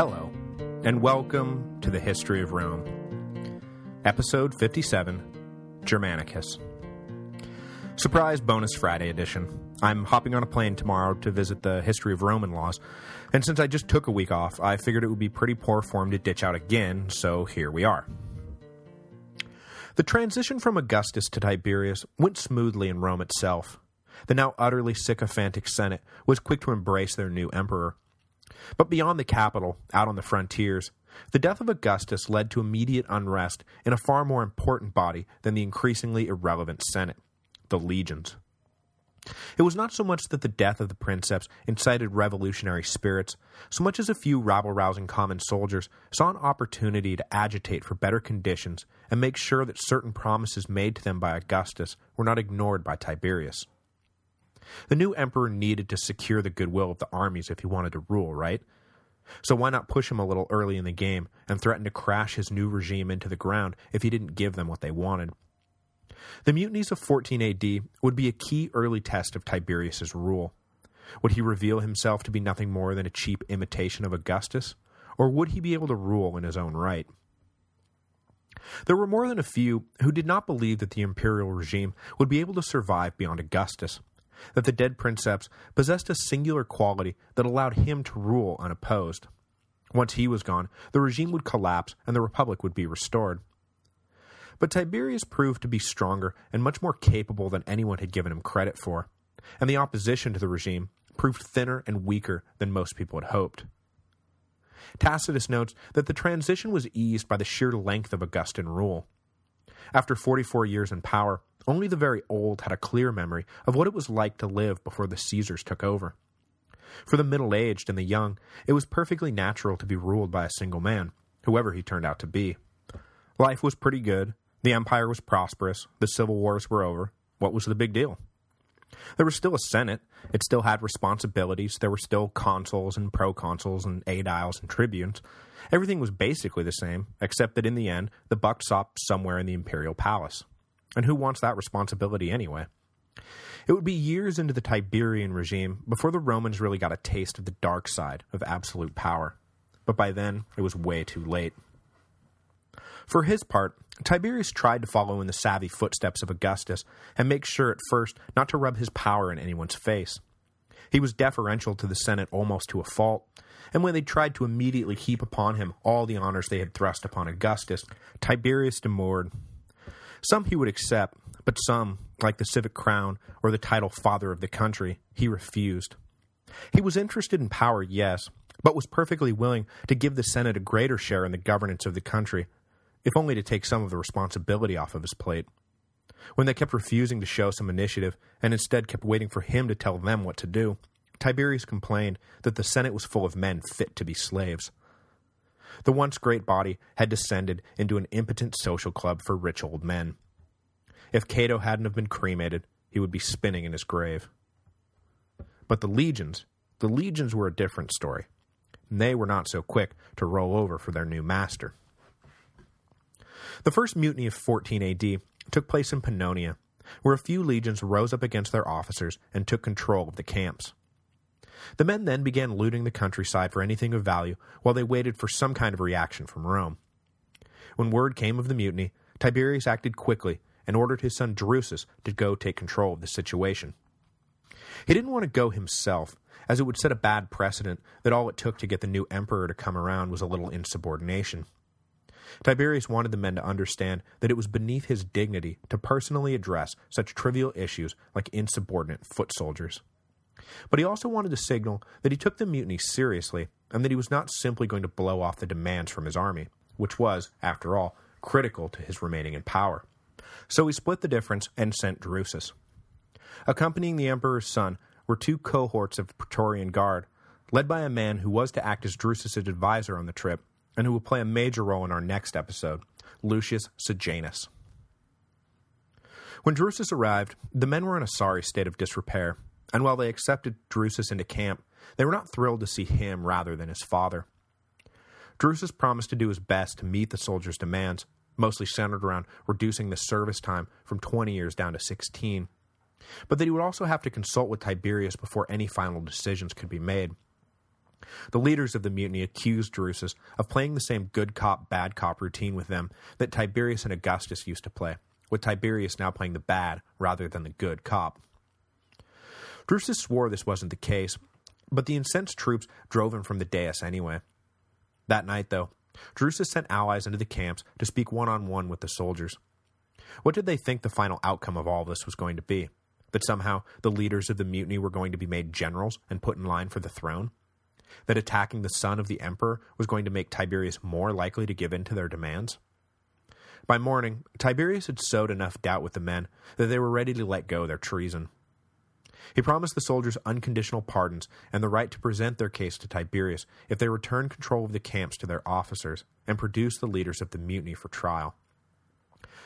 Hello, and welcome to the History of Rome. Episode 57, Germanicus. Surprise bonus Friday edition. I'm hopping on a plane tomorrow to visit the history of Roman laws, and since I just took a week off, I figured it would be pretty poor form to ditch out again, so here we are. The transition from Augustus to Tiberius went smoothly in Rome itself. The now utterly sycophantic Senate was quick to embrace their new emperor. But beyond the capital, out on the frontiers, the death of Augustus led to immediate unrest in a far more important body than the increasingly irrelevant Senate, the legions. It was not so much that the death of the princeps incited revolutionary spirits, so much as a few rabble-rousing common soldiers saw an opportunity to agitate for better conditions and make sure that certain promises made to them by Augustus were not ignored by Tiberius. The new emperor needed to secure the goodwill of the armies if he wanted to rule, right? So why not push him a little early in the game and threaten to crash his new regime into the ground if he didn't give them what they wanted? The mutinies of 14 AD would be a key early test of Tiberius's rule. Would he reveal himself to be nothing more than a cheap imitation of Augustus, or would he be able to rule in his own right? There were more than a few who did not believe that the imperial regime would be able to survive beyond Augustus, that the dead princeps possessed a singular quality that allowed him to rule unopposed. Once he was gone, the regime would collapse and the republic would be restored. But Tiberius proved to be stronger and much more capable than anyone had given him credit for, and the opposition to the regime proved thinner and weaker than most people had hoped. Tacitus notes that the transition was eased by the sheer length of Augustan rule. After 44 years in power, only the very old had a clear memory of what it was like to live before the Caesars took over. For the middle-aged and the young, it was perfectly natural to be ruled by a single man, whoever he turned out to be. Life was pretty good, the empire was prosperous, the civil wars were over. What was the big deal? There was still a senate, it still had responsibilities, there were still consuls and proconsuls and aediles and tribunes. Everything was basically the same, except that in the end, the buck stopped somewhere in the imperial palace. And who wants that responsibility anyway? It would be years into the Tiberian regime before the Romans really got a taste of the dark side of absolute power. But by then, it was way too late. For his part, Tiberius tried to follow in the savvy footsteps of Augustus and make sure at first not to rub his power in anyone's face. He was deferential to the Senate almost to a fault, and when they tried to immediately heap upon him all the honors they had thrust upon Augustus, Tiberius demurred. Some he would accept, but some, like the civic crown or the title father of the country, he refused. He was interested in power, yes, but was perfectly willing to give the Senate a greater share in the governance of the country, if only to take some of the responsibility off of his plate. When they kept refusing to show some initiative, and instead kept waiting for him to tell them what to do, Tiberius complained that the Senate was full of men fit to be slaves. The once great body had descended into an impotent social club for rich old men. If Cato hadn't have been cremated, he would be spinning in his grave. But the legions, the legions were a different story. They were not so quick to roll over for their new master. The first mutiny of 14 AD took place in Pannonia, where a few legions rose up against their officers and took control of the camps. The men then began looting the countryside for anything of value while they waited for some kind of reaction from Rome. When word came of the mutiny, Tiberius acted quickly and ordered his son Drusus to go take control of the situation. He didn't want to go himself, as it would set a bad precedent that all it took to get the new emperor to come around was a little insubordination. Tiberius wanted the men to understand that it was beneath his dignity to personally address such trivial issues like insubordinate foot soldiers. But he also wanted to signal that he took the mutiny seriously and that he was not simply going to blow off the demands from his army, which was, after all, critical to his remaining in power. So he split the difference and sent Drusus. Accompanying the emperor's son were two cohorts of Praetorian Guard, led by a man who was to act as Drusus' advisor on the trip and who will play a major role in our next episode, Lucius Sejanus. When Drusus arrived, the men were in a sorry state of disrepair, and while they accepted Drusus into camp, they were not thrilled to see him rather than his father. Drusus promised to do his best to meet the soldiers' demands, mostly centered around reducing the service time from 20 years down to 16, but that he would also have to consult with Tiberius before any final decisions could be made. The leaders of the mutiny accused Drusus of playing the same good cop, bad cop routine with them that Tiberius and Augustus used to play, with Tiberius now playing the bad rather than the good cop. Drusus swore this wasn't the case, but the incensed troops drove him from the dais anyway. That night, though, Drusus sent allies into the camps to speak one-on-one -on -one with the soldiers. What did they think the final outcome of all this was going to be? That somehow the leaders of the mutiny were going to be made generals and put in line for the throne? That attacking the son of the emperor was going to make Tiberius more likely to give in to their demands? By morning, Tiberius had sowed enough doubt with the men that they were ready to let go their treason. He promised the soldiers unconditional pardons and the right to present their case to Tiberius if they returned control of the camps to their officers and produced the leaders of the mutiny for trial.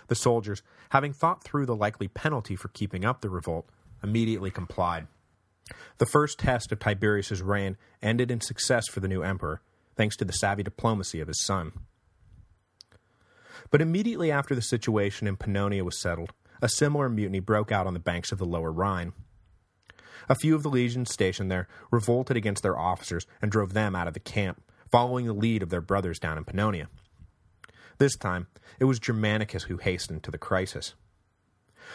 The soldiers, having thought through the likely penalty for keeping up the revolt, immediately complied. The first test of Tiberius's reign ended in success for the new emperor, thanks to the savvy diplomacy of his son. But immediately after the situation in Pannonia was settled, a similar mutiny broke out on the banks of the lower Rhine. A few of the legions stationed there revolted against their officers and drove them out of the camp, following the lead of their brothers down in Pannonia. This time, it was Germanicus who hastened to the crisis.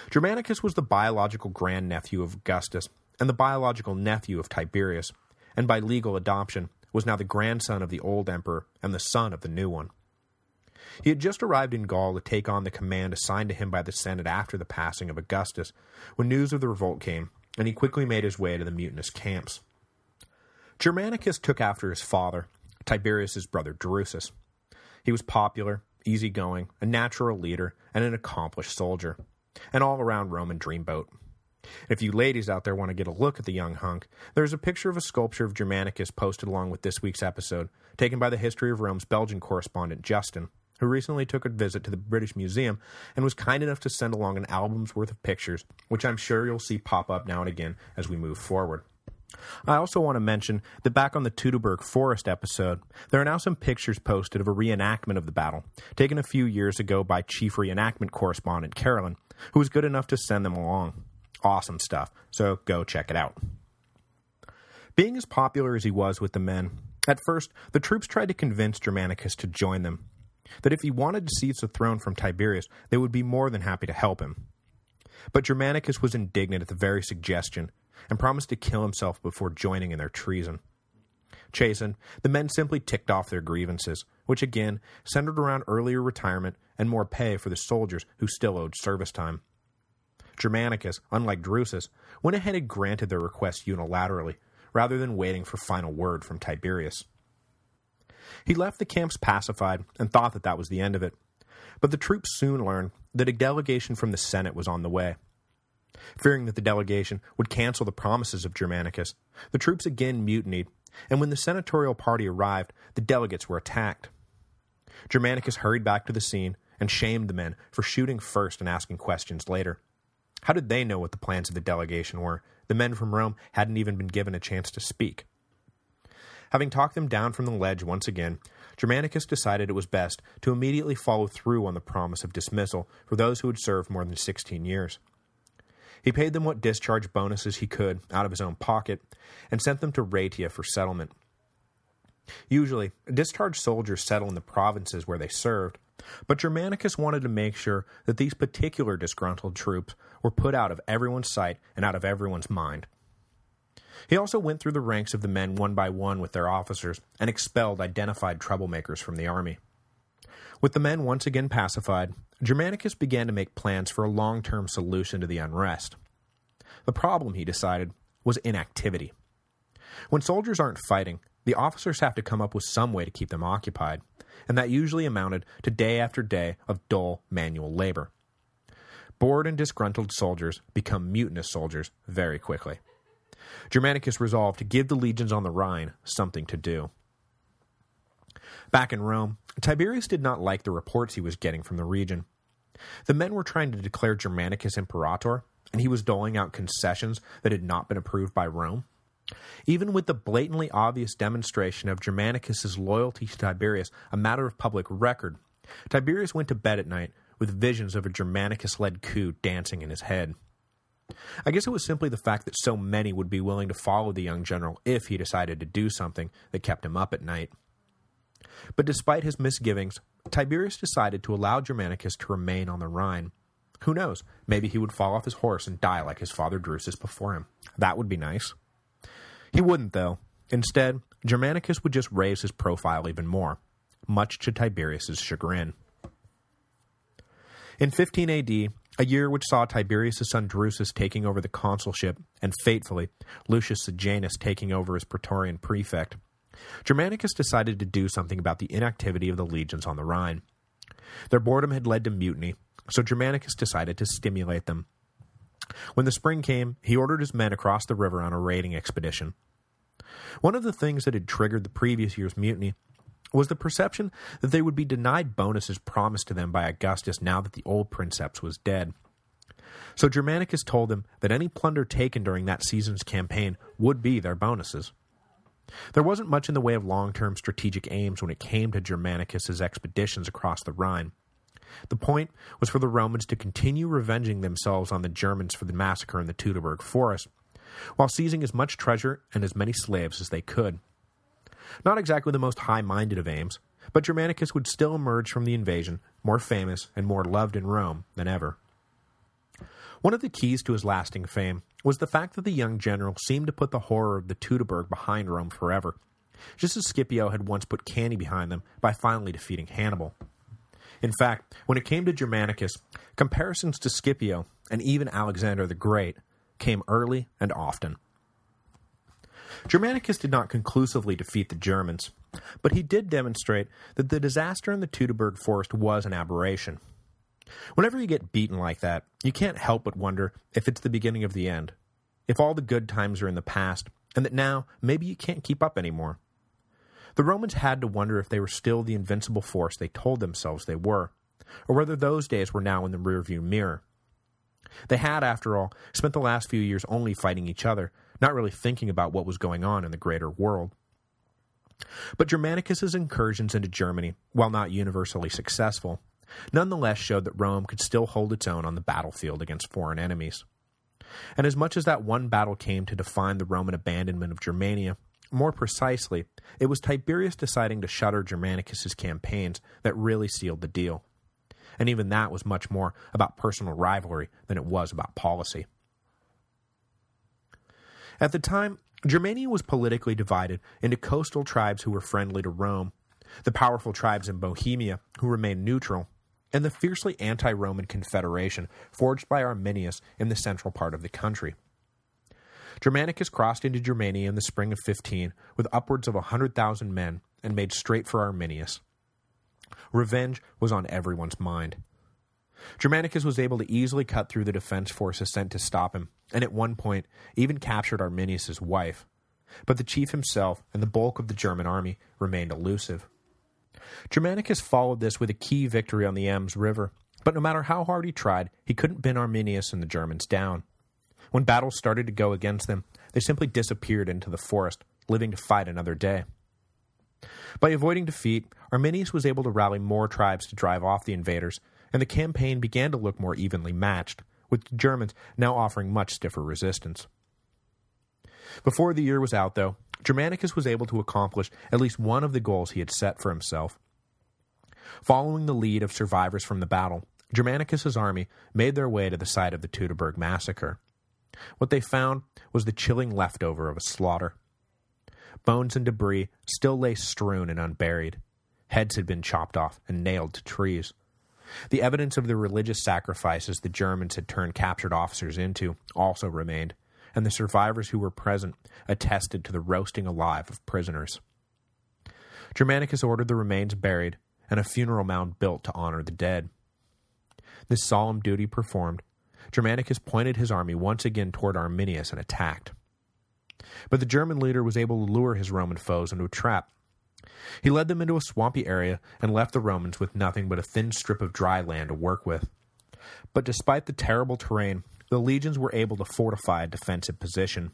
Germanicus was the biological grandnephew of Augustus and the biological nephew of Tiberius, and by legal adoption was now the grandson of the old emperor and the son of the new one. He had just arrived in Gaul to take on the command assigned to him by the Senate after the passing of Augustus, when news of the revolt came, and he quickly made his way to the mutinous camps. Germanicus took after his father, Tiberius's brother Drusus. He was popular, easygoing, a natural leader, and an accomplished soldier. An all-around Roman dreamboat. If you ladies out there want to get a look at the young hunk, there's a picture of a sculpture of Germanicus posted along with this week's episode, taken by the History of Rome's Belgian correspondent Justin, who recently took a visit to the British Museum and was kind enough to send along an album's worth of pictures, which I'm sure you'll see pop up now and again as we move forward. I also want to mention that back on the Teutoburg Forest episode, there are now some pictures posted of a reenactment of the battle, taken a few years ago by chief reenactment correspondent Carolyn, who was good enough to send them along. Awesome stuff, so go check it out. Being as popular as he was with the men, at first, the troops tried to convince Germanicus to join them, that if he wanted to seize the throne from Tiberius, they would be more than happy to help him. But Germanicus was indignant at the very suggestion, and promised to kill himself before joining in their treason. Chastened, the men simply ticked off their grievances, which again centered around earlier retirement and more pay for the soldiers who still owed service time. Germanicus, unlike Drusus, went ahead and granted their request unilaterally, rather than waiting for final word from Tiberius. He left the camps pacified and thought that that was the end of it, but the troops soon learned that a delegation from the Senate was on the way. Fearing that the delegation would cancel the promises of Germanicus, the troops again mutinied, and when the senatorial party arrived, the delegates were attacked. Germanicus hurried back to the scene and shamed the men for shooting first and asking questions later. How did they know what the plans of the delegation were? The men from Rome hadn't even been given a chance to speak. Having talked them down from the ledge once again, Germanicus decided it was best to immediately follow through on the promise of dismissal for those who had served more than 16 years. He paid them what discharge bonuses he could out of his own pocket, and sent them to Raetia for settlement. Usually, discharged soldiers settle in the provinces where they served, but Germanicus wanted to make sure that these particular disgruntled troops were put out of everyone's sight and out of everyone's mind. He also went through the ranks of the men one by one with their officers and expelled identified troublemakers from the army. With the men once again pacified, Germanicus began to make plans for a long-term solution to the unrest. The problem, he decided, was inactivity. When soldiers aren't fighting, the officers have to come up with some way to keep them occupied, and that usually amounted to day after day of dull manual labor. Bored and disgruntled soldiers become mutinous soldiers very quickly. Germanicus resolved to give the legions on the Rhine something to do. Back in Rome, Tiberius did not like the reports he was getting from the region. The men were trying to declare Germanicus imperator, and he was doling out concessions that had not been approved by Rome. Even with the blatantly obvious demonstration of Germanicus's loyalty to Tiberius a matter of public record, Tiberius went to bed at night with visions of a Germanicus-led coup dancing in his head. I guess it was simply the fact that so many would be willing to follow the young general if he decided to do something that kept him up at night. But despite his misgivings, Tiberius decided to allow Germanicus to remain on the Rhine. Who knows, maybe he would fall off his horse and die like his father Drusus before him. That would be nice. He wouldn't, though. Instead, Germanicus would just raise his profile even more, much to Tiberius's chagrin. In 15 AD, a year which saw Tiberius's son Drusus taking over the consulship, and fatefully, Lucius Sejanus taking over as Praetorian prefect, Germanicus decided to do something about the inactivity of the legions on the Rhine. Their boredom had led to mutiny, so Germanicus decided to stimulate them. When the spring came, he ordered his men across the river on a raiding expedition. One of the things that had triggered the previous year's mutiny was the perception that they would be denied bonuses promised to them by Augustus now that the old princeps was dead. So Germanicus told them that any plunder taken during that season's campaign would be their bonuses. There wasn't much in the way of long-term strategic aims when it came to Germanicus's expeditions across the Rhine. The point was for the Romans to continue revenging themselves on the Germans for the massacre in the Teutoburg forest, while seizing as much treasure and as many slaves as they could. Not exactly the most high-minded of aims, but Germanicus would still emerge from the invasion more famous and more loved in Rome than ever. One of the keys to his lasting fame was the fact that the young general seemed to put the horror of the Teutoburg behind Rome forever, just as Scipio had once put Cannae behind them by finally defeating Hannibal. In fact, when it came to Germanicus, comparisons to Scipio, and even Alexander the Great, came early and often. Germanicus did not conclusively defeat the Germans, but he did demonstrate that the disaster in the Teutoburg forest was an aberration. Whenever you get beaten like that, you can't help but wonder if it's the beginning of the end, if all the good times are in the past, and that now maybe you can't keep up anymore. The Romans had to wonder if they were still the invincible force they told themselves they were, or whether those days were now in the rearview mirror. They had, after all, spent the last few years only fighting each other, not really thinking about what was going on in the greater world. But Germanicus's incursions into Germany, while not universally successful, nonetheless showed that Rome could still hold its own on the battlefield against foreign enemies. And as much as that one battle came to define the Roman abandonment of Germania, more precisely, it was Tiberius deciding to shutter Germanicus's campaigns that really sealed the deal. And even that was much more about personal rivalry than it was about policy. At the time, Germania was politically divided into coastal tribes who were friendly to Rome, the powerful tribes in Bohemia who remained neutral, and the fiercely anti-Roman confederation forged by Arminius in the central part of the country. Germanicus crossed into Germania in the spring of 15 with upwards of a 100,000 men and made straight for Arminius. Revenge was on everyone's mind. Germanicus was able to easily cut through the defense forces sent to stop him, and at one point even captured Arminius's wife. But the chief himself and the bulk of the German army remained elusive. Germanicus followed this with a key victory on the Ems River, but no matter how hard he tried, he couldn't pin Arminius and the Germans down. When battles started to go against them, they simply disappeared into the forest, living to fight another day. By avoiding defeat, Arminius was able to rally more tribes to drive off the invaders, and the campaign began to look more evenly matched, with the Germans now offering much stiffer resistance. Before the year was out, though, Germanicus was able to accomplish at least one of the goals he had set for himself. Following the lead of survivors from the battle, Germanicus's army made their way to the site of the Teutoburg massacre. What they found was the chilling leftover of a slaughter. Bones and debris still lay strewn and unburied. Heads had been chopped off and nailed to trees. The evidence of the religious sacrifices the Germans had turned captured officers into also remained, and the survivors who were present attested to the roasting alive of prisoners. Germanicus ordered the remains buried, and a funeral mound built to honor the dead. This solemn duty performed, Germanicus pointed his army once again toward Arminius and attacked. But the German leader was able to lure his Roman foes into a trap. He led them into a swampy area and left the Romans with nothing but a thin strip of dry land to work with. But despite the terrible terrain, the legions were able to fortify a defensive position.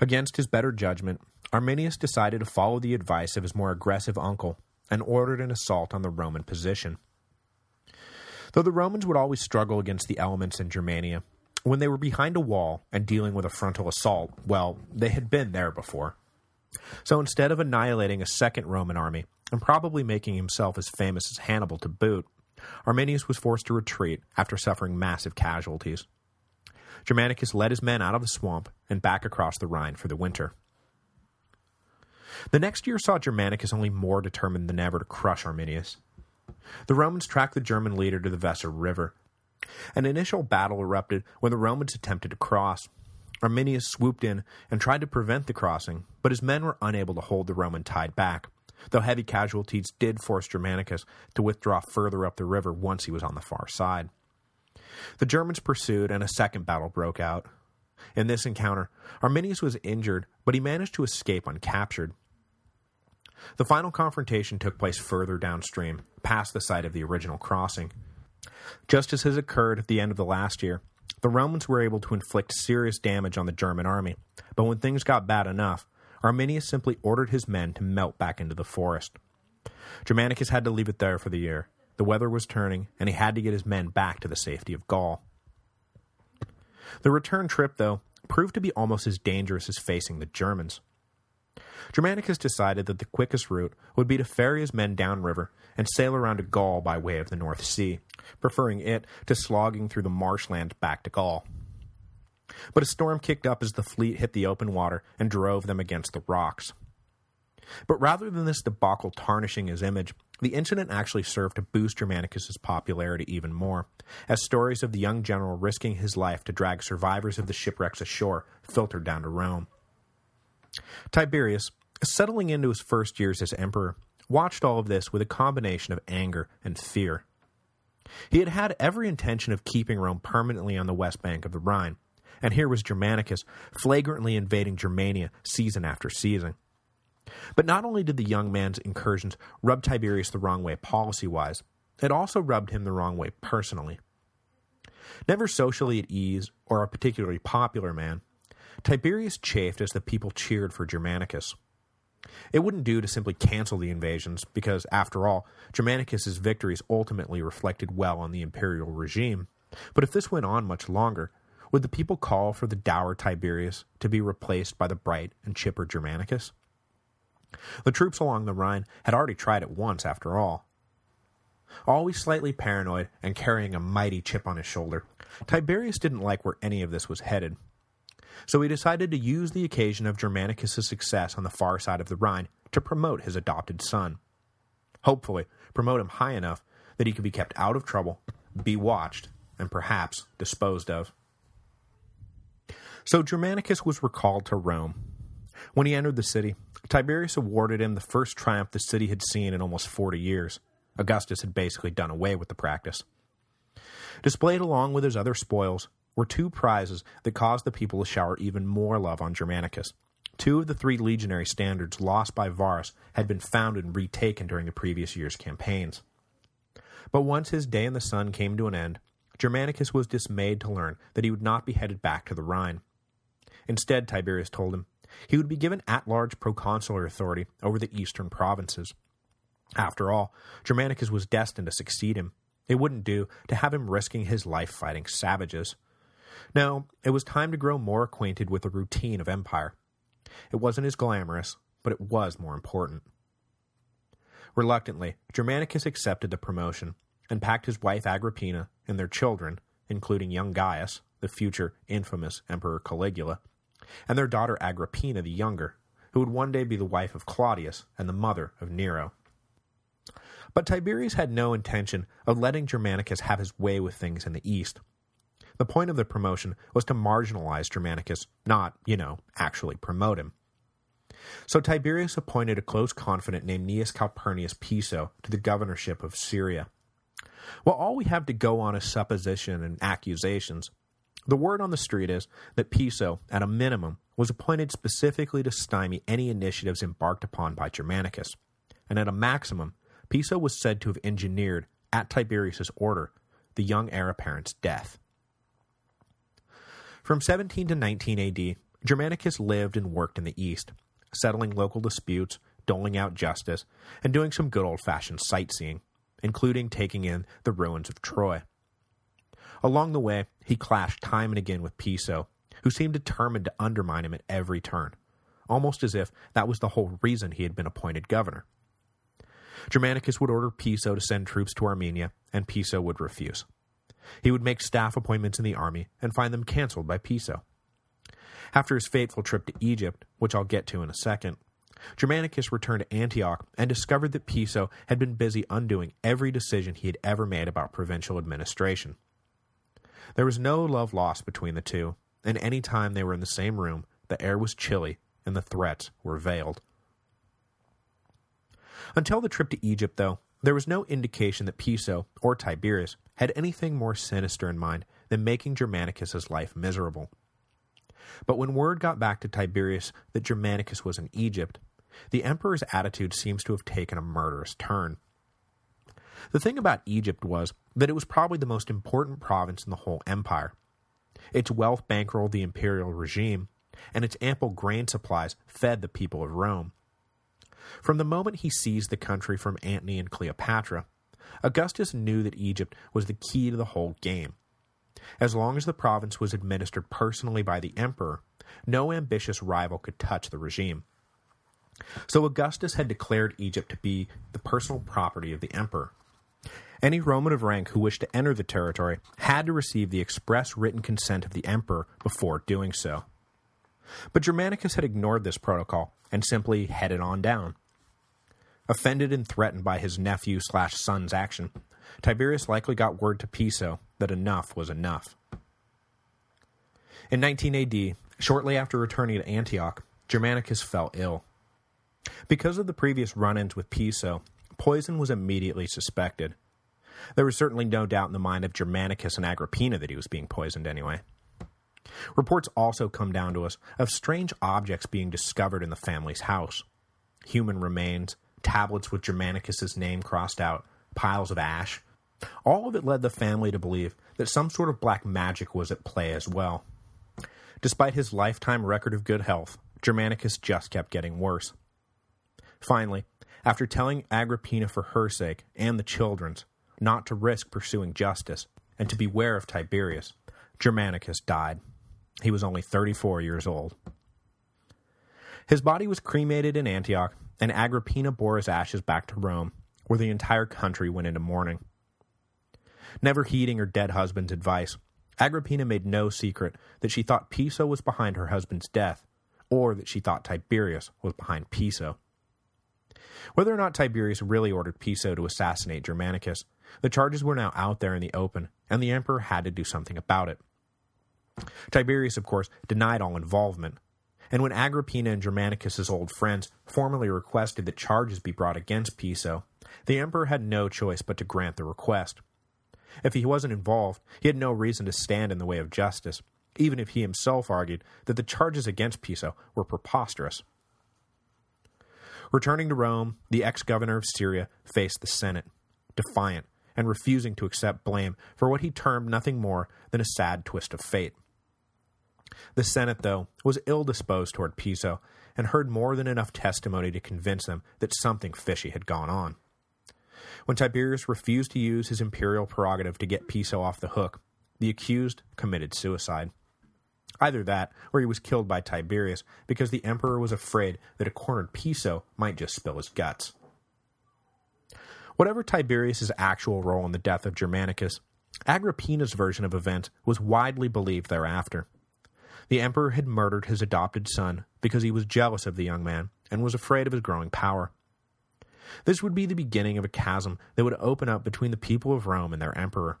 Against his better judgment, Arminius decided to follow the advice of his more aggressive uncle and ordered an assault on the Roman position. Though the Romans would always struggle against the elements in Germania, When they were behind a wall and dealing with a frontal assault, well, they had been there before. So instead of annihilating a second Roman army, and probably making himself as famous as Hannibal to boot, Arminius was forced to retreat after suffering massive casualties. Germanicus led his men out of the swamp and back across the Rhine for the winter. The next year saw Germanicus only more determined than ever to crush Arminius. The Romans tracked the German leader to the Weser River. An initial battle erupted when the Romans attempted to cross. Arminius swooped in and tried to prevent the crossing, but his men were unable to hold the Roman tide back, though heavy casualties did force Germanicus to withdraw further up the river once he was on the far side. The Germans pursued and a second battle broke out. In this encounter, Arminius was injured, but he managed to escape uncaptured. The final confrontation took place further downstream, past the site of the original crossing. Just as has occurred at the end of the last year, the Romans were able to inflict serious damage on the German army, but when things got bad enough, Arminius simply ordered his men to melt back into the forest. Germanicus had to leave it there for the year. The weather was turning, and he had to get his men back to the safety of Gaul. The return trip, though, proved to be almost as dangerous as facing the Germans. Germanicus decided that the quickest route would be to ferry his men downriver and sail around to Gaul by way of the North Sea, preferring it to slogging through the marshland back to Gaul. But a storm kicked up as the fleet hit the open water and drove them against the rocks. But rather than this debacle tarnishing his image, the incident actually served to boost Germanicus's popularity even more, as stories of the young general risking his life to drag survivors of the shipwrecks ashore filtered down to Rome. Tiberius, settling into his first years as emperor, watched all of this with a combination of anger and fear. He had had every intention of keeping Rome permanently on the west bank of the Rhine, and here was Germanicus flagrantly invading Germania season after season. But not only did the young man's incursions rub Tiberius the wrong way policy-wise, it also rubbed him the wrong way personally. Never socially at ease or a particularly popular man, Tiberius chafed as the people cheered for Germanicus. It wouldn't do to simply cancel the invasions, because, after all, Germanicus's victories ultimately reflected well on the imperial regime. But if this went on much longer, would the people call for the dour Tiberius to be replaced by the bright and chipper Germanicus? The troops along the Rhine had already tried it once, after all. Always slightly paranoid and carrying a mighty chip on his shoulder, Tiberius didn't like where any of this was headed, so he decided to use the occasion of Germanicus's success on the far side of the Rhine to promote his adopted son. Hopefully, promote him high enough that he could be kept out of trouble, be watched, and perhaps disposed of. So Germanicus was recalled to Rome. When he entered the city, Tiberius awarded him the first triumph the city had seen in almost 40 years. Augustus had basically done away with the practice. Displayed along with his other spoils were two prizes that caused the people to shower even more love on Germanicus. Two of the three legionary standards lost by Varus had been found and retaken during the previous year's campaigns. But once his day in the sun came to an end, Germanicus was dismayed to learn that he would not be headed back to the Rhine. Instead, Tiberius told him, he would be given at-large proconsular authority over the eastern provinces. After all, Germanicus was destined to succeed him. It wouldn't do to have him risking his life fighting savages. No, it was time to grow more acquainted with the routine of empire. It wasn't as glamorous, but it was more important. Reluctantly, Germanicus accepted the promotion and packed his wife Agrippina and their children, including young Gaius, the future infamous Emperor Caligula, and their daughter Agrippina the Younger, who would one day be the wife of Claudius and the mother of Nero. But Tiberius had no intention of letting Germanicus have his way with things in the east. The point of the promotion was to marginalize Germanicus, not, you know, actually promote him. So Tiberius appointed a close confidant named Gnaeus Calpurnius Piso to the governorship of Syria. Well, all we have to go on is supposition and accusations. The word on the street is that Piso, at a minimum, was appointed specifically to stymie any initiatives embarked upon by Germanicus, and at a maximum, Piso was said to have engineered, at Tiberius's order, the young heir apparent's death. From 17 to 19 AD, Germanicus lived and worked in the East, settling local disputes, doling out justice, and doing some good old-fashioned sightseeing, including taking in the ruins of Troy. Along the way, he clashed time and again with Piso, who seemed determined to undermine him at every turn, almost as if that was the whole reason he had been appointed governor. Germanicus would order Piso to send troops to Armenia, and Piso would refuse. He would make staff appointments in the army and find them cancelled by Piso. After his fateful trip to Egypt, which I'll get to in a second, Germanicus returned to Antioch and discovered that Piso had been busy undoing every decision he had ever made about provincial administration. There was no love lost between the two, and any time they were in the same room, the air was chilly and the threats were veiled. Until the trip to Egypt, though, there was no indication that Piso, or Tiberius, had anything more sinister in mind than making Germanicus's life miserable. But when word got back to Tiberius that Germanicus was in Egypt, the emperor's attitude seems to have taken a murderous turn. The thing about Egypt was that it was probably the most important province in the whole empire. Its wealth bankrolled the imperial regime, and its ample grain supplies fed the people of Rome. From the moment he seized the country from Antony and Cleopatra, Augustus knew that Egypt was the key to the whole game. As long as the province was administered personally by the emperor, no ambitious rival could touch the regime. So Augustus had declared Egypt to be the personal property of the emperor. Any Roman of rank who wished to enter the territory had to receive the express written consent of the emperor before doing so. But Germanicus had ignored this protocol and simply headed on down. Offended and threatened by his nephew slash son's action, Tiberius likely got word to Piso that enough was enough. In 19 AD, shortly after returning to Antioch, Germanicus fell ill. Because of the previous run-ins with Piso, poison was immediately suspected. There was certainly no doubt in the mind of Germanicus and Agrippina that he was being poisoned anyway. Reports also come down to us of strange objects being discovered in the family's house. Human remains, tablets with Germanicus's name crossed out, piles of ash. All of it led the family to believe that some sort of black magic was at play as well. Despite his lifetime record of good health, Germanicus just kept getting worse. Finally, after telling Agrippina for her sake, and the children's, not to risk pursuing justice, and to beware of Tiberius, Germanicus died. He was only 34 years old. His body was cremated in Antioch, and Agrippina bore his ashes back to Rome, where the entire country went into mourning. Never heeding her dead husband's advice, Agrippina made no secret that she thought Piso was behind her husband's death, or that she thought Tiberius was behind Piso. Whether or not Tiberius really ordered Piso to assassinate Germanicus, the charges were now out there in the open, and the emperor had to do something about it. Tiberius, of course, denied all involvement, and when Agrippina and Germanicus's old friends formally requested that charges be brought against Piso, the emperor had no choice but to grant the request. If he wasn't involved, he had no reason to stand in the way of justice, even if he himself argued that the charges against Piso were preposterous. Returning to Rome, the ex-governor of Syria faced the Senate, defiant and refusing to accept blame for what he termed nothing more than a sad twist of fate. The Senate, though, was ill-disposed toward Piso and heard more than enough testimony to convince them that something fishy had gone on. When Tiberius refused to use his imperial prerogative to get Piso off the hook, the accused committed suicide. Either that, or he was killed by Tiberius because the emperor was afraid that a cornered Piso might just spill his guts. Whatever Tiberius's actual role in the death of Germanicus, Agrippina's version of events was widely believed thereafter. The emperor had murdered his adopted son because he was jealous of the young man and was afraid of his growing power. This would be the beginning of a chasm that would open up between the people of Rome and their emperor.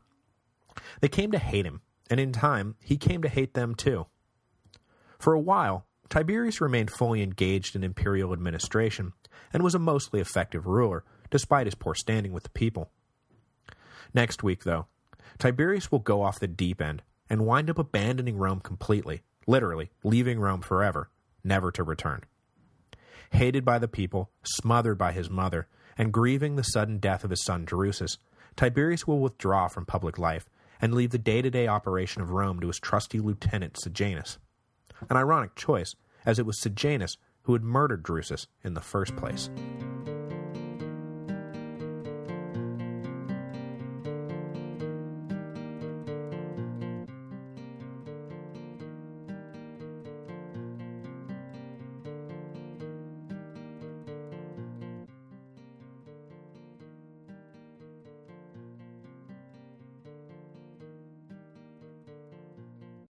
They came to hate him, and in time, he came to hate them too. For a while, Tiberius remained fully engaged in imperial administration, and was a mostly effective ruler, despite his poor standing with the people. Next week, though, Tiberius will go off the deep end, and wind up abandoning Rome completely, literally leaving Rome forever, never to return. Hated by the people, smothered by his mother, and grieving the sudden death of his son Drusus, Tiberius will withdraw from public life and leave the day-to-day -day operation of Rome to his trusty lieutenant Sejanus. An ironic choice, as it was Sejanus who had murdered Drusus in the first place.